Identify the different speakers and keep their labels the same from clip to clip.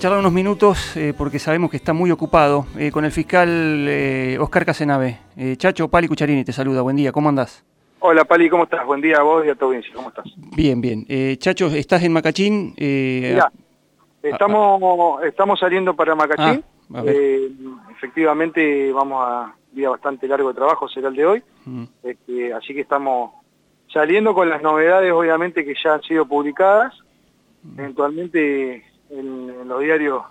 Speaker 1: Charlar unos minutos eh, porque sabemos que está muy ocupado eh, con el fiscal eh, Oscar Casenave. Eh, Chacho, Pali Cucharini te saluda, buen día, ¿cómo andás?
Speaker 2: Hola Pali, ¿cómo estás? Buen día a vos y a tu audiencia, ¿cómo estás?
Speaker 1: Bien, bien. Eh, Chacho, ¿estás en Macachín? Eh,
Speaker 2: Mirá, estamos, estamos saliendo para Macachín.
Speaker 1: Ah.
Speaker 2: Eh, efectivamente vamos a día bastante largo de trabajo, será el de hoy.
Speaker 1: mm,
Speaker 2: Este, así que estamos saliendo con las novedades, obviamente, que ya han sido publicadas, eventualmente en, en los diarios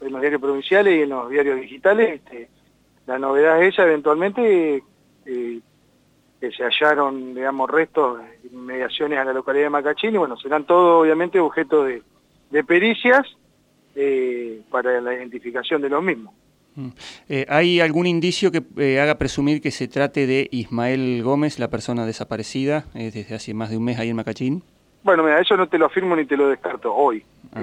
Speaker 2: en los diarios provinciales y en los diarios digitales. Este, la novedad es esa, eventualmente, eh, que se hallaron, digamos, restos en inmediaciones a la localidad de Macachín, y bueno, serán todos, obviamente, objeto de, de pericias eh, para la identificación de los mismos.
Speaker 1: mm. Eh, ¿Hay algún indicio que eh, haga presumir que se trate de Ismael Gómez, la persona desaparecida eh, desde hace más de un mes ahí en Macachín?
Speaker 2: Bueno, mira, eso no te lo afirmo ni te lo descarto hoy.
Speaker 1: Ah.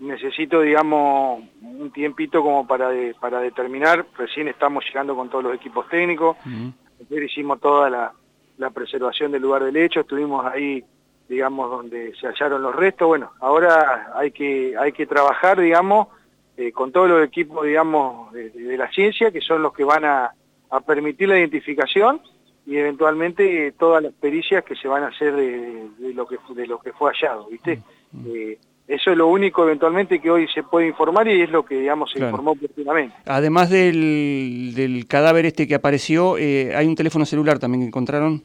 Speaker 2: Necesito, digamos, un tiempito como para de- para determinar. Recién estamos llegando con todos los equipos técnicos.
Speaker 1: Mm,
Speaker 2: Ayer hicimos toda la, la preservación del lugar del hecho. Estuvimos ahí, digamos, donde se hallaron los restos. Bueno, ahora hay que hay que trabajar, digamos, eh, con todos los equipos, digamos, de, de la ciencia, que son los que van a, a permitir la identificación y eventualmente eh, todas las pericias que se van a hacer de, de lo que de lo que fue hallado, ¿viste? Eh, eso es lo único eventualmente que hoy se puede informar y es lo que, digamos, se
Speaker 1: Claro.
Speaker 2: informó oportunamente.
Speaker 1: Además del, del cadáver este que apareció, eh, ¿hay un teléfono celular también que encontraron?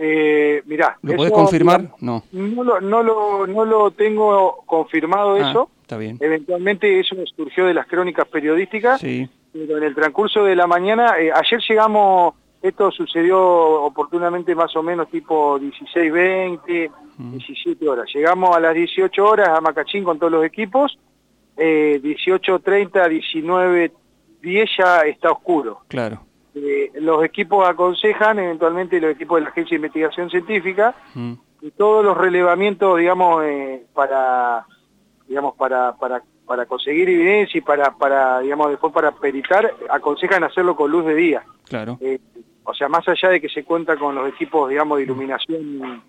Speaker 2: Eh, mirá,
Speaker 1: ¿Lo podés
Speaker 2: eso,
Speaker 1: confirmar? No.
Speaker 2: No lo, no lo, no lo tengo confirmado
Speaker 1: Ah,
Speaker 2: eso.
Speaker 1: Está bien.
Speaker 2: Eventualmente eso surgió de las crónicas periodísticas,
Speaker 1: Sí.
Speaker 2: pero en el transcurso de la mañana, eh, ayer llegamos, esto sucedió oportunamente más o menos tipo 16, 20,
Speaker 1: Mm.
Speaker 2: 17 horas. Llegamos a las 18 horas a Macachín con todos los equipos, eh, 18.30, 19, 10 ya está oscuro.
Speaker 1: Claro.
Speaker 2: Eh, los equipos aconsejan, eventualmente los equipos de la Agencia de Investigación Científica,
Speaker 1: Mm,
Speaker 2: y todos los relevamientos, digamos, eh, para, digamos, para, para, para conseguir evidencia y para, para, digamos, después para peritar, aconsejan hacerlo con luz de día.
Speaker 1: Claro.
Speaker 2: Eh, o sea, más allá de que se cuenta con los equipos, digamos, de iluminación,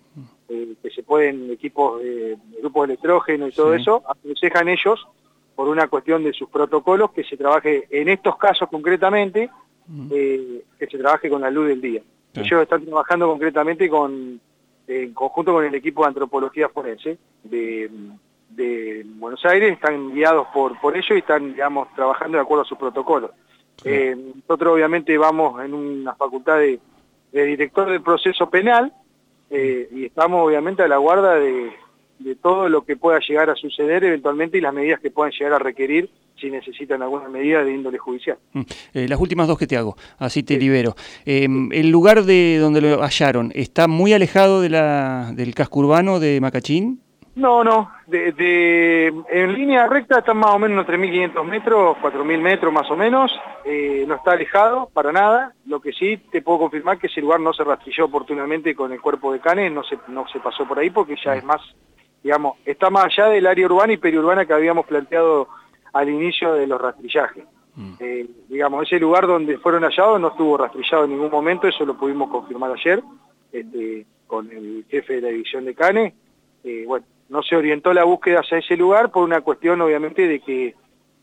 Speaker 2: eh, que se pueden, equipos de, de grupos de electrógeno y todo
Speaker 1: Sí.
Speaker 2: eso, aconsejan ellos, por una cuestión de sus protocolos, que se trabaje, en estos casos concretamente, eh, que se trabaje con la luz del día. Ellos están trabajando concretamente con, en conjunto con el equipo de antropología forense de, de Buenos Aires, están guiados por, por ellos y están, digamos, trabajando de acuerdo a sus protocolos. Eh, nosotros obviamente vamos en una facultad de, de director del proceso penal eh, y estamos obviamente a la guarda de, de todo lo que pueda llegar a suceder eventualmente y las medidas que puedan llegar a requerir si necesitan alguna medida de índole judicial.
Speaker 1: mm. Eh, las últimas dos que te hago, así te libero. Eh, ¿El lugar de donde lo hallaron está muy alejado de la, del casco urbano de Macachín?
Speaker 2: No, no, de, de- en línea recta están más o menos unos 3.500 metros, 4.000 metros más o menos, eh, no está alejado para nada, lo que sí te puedo confirmar que ese lugar no se rastrilló oportunamente con el cuerpo de Canes, no se, no se pasó por ahí porque ya es más, digamos, está más allá del área urbana y periurbana que habíamos planteado al inicio de los rastrillajes.
Speaker 1: Mm.
Speaker 2: Eh, digamos, ese lugar donde fueron hallados no estuvo rastrillado en ningún momento, eso lo pudimos confirmar ayer este, con el jefe de la división de Canes. Eh, bueno, no se orientó la búsqueda hacia ese lugar por una cuestión obviamente de que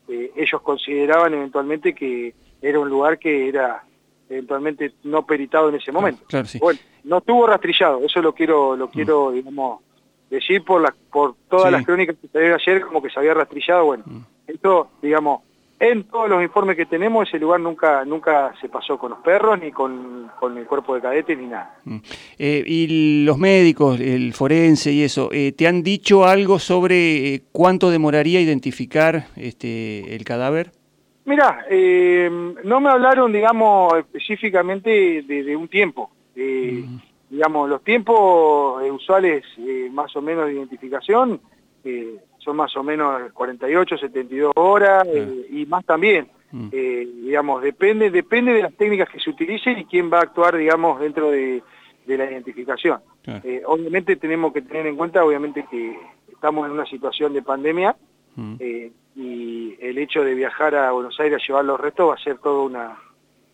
Speaker 2: eh, ellos consideraban eventualmente que era un lugar que era eventualmente no peritado en ese momento.
Speaker 1: claro, sí.
Speaker 2: Bueno, no estuvo rastrillado, eso lo quiero, lo quiero, digamos, decir por las, por todas
Speaker 1: Sí.
Speaker 2: las crónicas que se dieron ayer, como que se había rastrillado, bueno,
Speaker 1: Mm.
Speaker 2: esto, digamos, en todos los informes que tenemos, ese lugar nunca, nunca se pasó con los perros, ni con, con el cuerpo de cadetes, ni nada.
Speaker 1: Mm. Eh, y los médicos, el forense y eso, eh, ¿te han dicho algo sobre eh, cuánto demoraría identificar este, el cadáver?
Speaker 2: Mira, eh, no me hablaron, digamos, específicamente de, de un tiempo.
Speaker 1: Mm.
Speaker 2: Digamos, los tiempos usuales eh, más o menos de identificación eh, son más o menos 48, 72 horas eh, y más también.
Speaker 1: Mm.
Speaker 2: Eh, digamos, depende, depende de las técnicas que se utilicen y quién va a actuar, digamos, dentro de, de la identificación.
Speaker 1: Claro.
Speaker 2: Eh, obviamente tenemos que tener en cuenta, obviamente, que estamos en una situación de pandemia
Speaker 1: Mm.
Speaker 2: eh, y el hecho de viajar a Buenos Aires a llevar los restos va a ser toda una,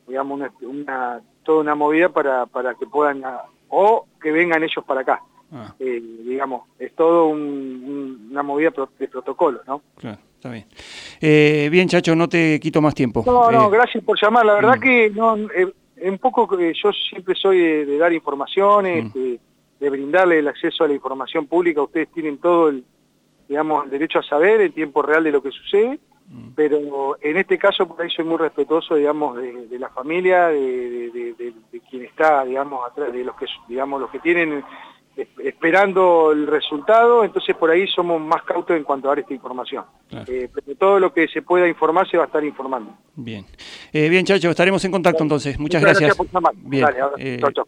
Speaker 2: digamos, una, una- toda una movida para, para que puedan, o que vengan ellos para acá.
Speaker 1: Ah,
Speaker 2: Eh, digamos, es todo un- un- una movida de protocolo, ¿no?
Speaker 1: claro. Está bien. Eh, bien, Chacho, no te quito más tiempo.
Speaker 2: No, no,
Speaker 1: Eh,
Speaker 2: gracias por llamar. La verdad
Speaker 1: mm.
Speaker 2: que no, eh, un poco eh, yo siempre soy de, de dar informaciones,
Speaker 1: Mm.
Speaker 2: de, de brindarle el acceso a la información pública. Ustedes tienen todo el, digamos, el derecho a saber el tiempo real de lo que sucede,
Speaker 1: Mm.
Speaker 2: pero en este caso por ahí soy muy respetuoso, digamos, de, de la familia, de, quien está, digamos, atrás, de los que, digamos, los que tienen esperando el resultado, entonces por ahí somos más cautos en cuanto a dar esta información.
Speaker 1: Claro.
Speaker 2: Eh, pero todo lo que se pueda informar se va a estar informando.
Speaker 1: Bien. Eh, bien, Chacho, estaremos en contacto entonces. Muchas
Speaker 2: Muchas
Speaker 1: gracias.
Speaker 2: gracias por.
Speaker 1: Bien.
Speaker 2: Dale, ahora.
Speaker 1: eh,
Speaker 2: Chau, chau.